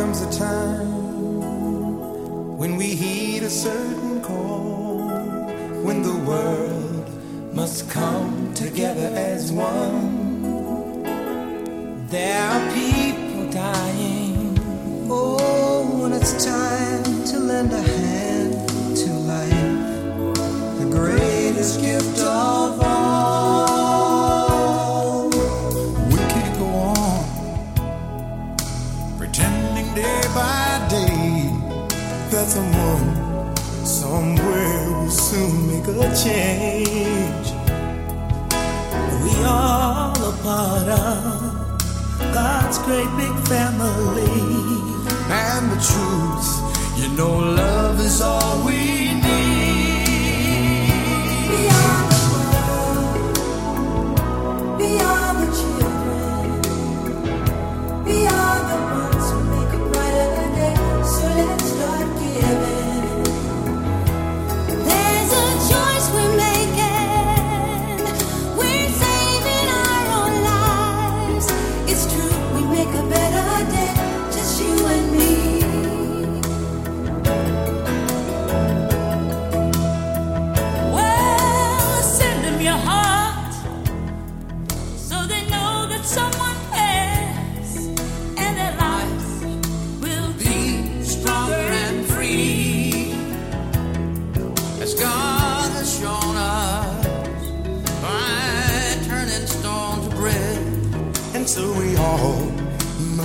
time when we heed a certain call, when the world must come together as one. There are people dying. Oh, when it's time to lend a hand to life, the greatest gift of a change. We all a part of God's great big family. And the truth, you know, love is all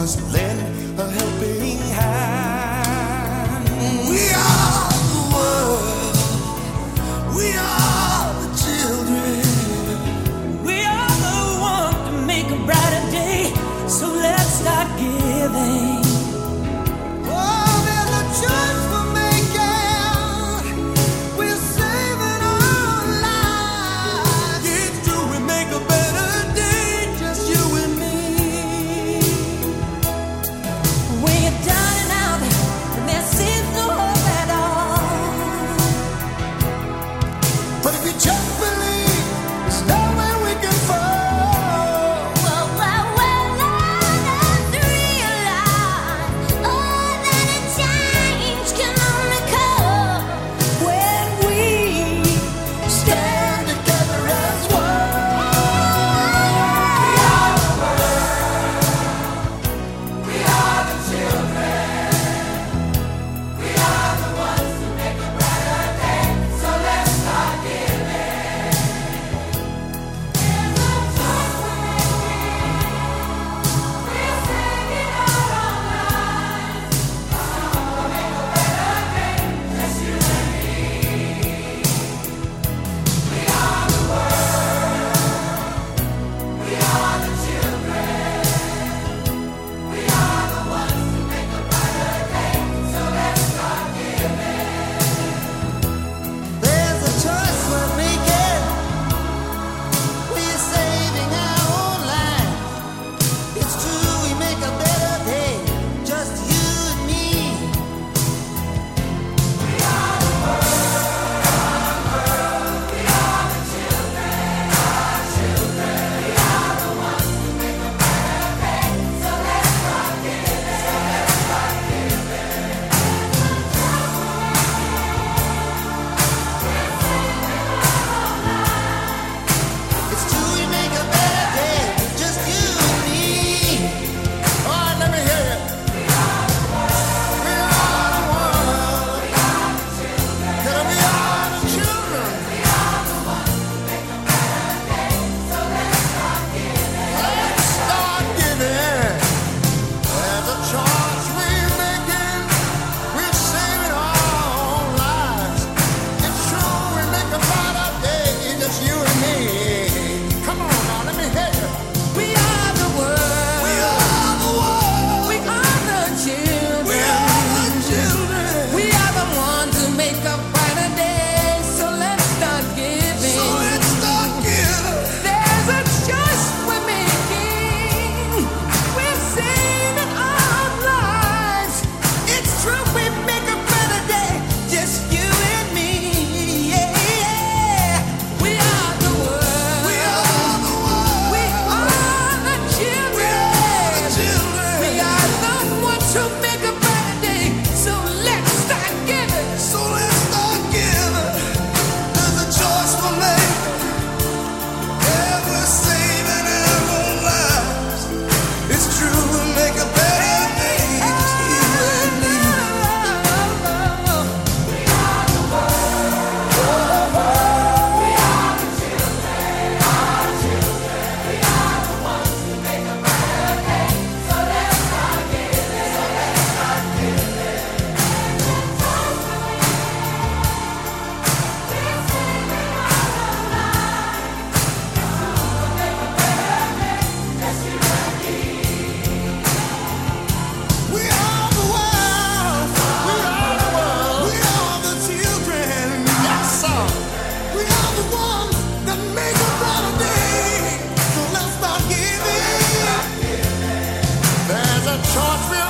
Just lend a helping charge me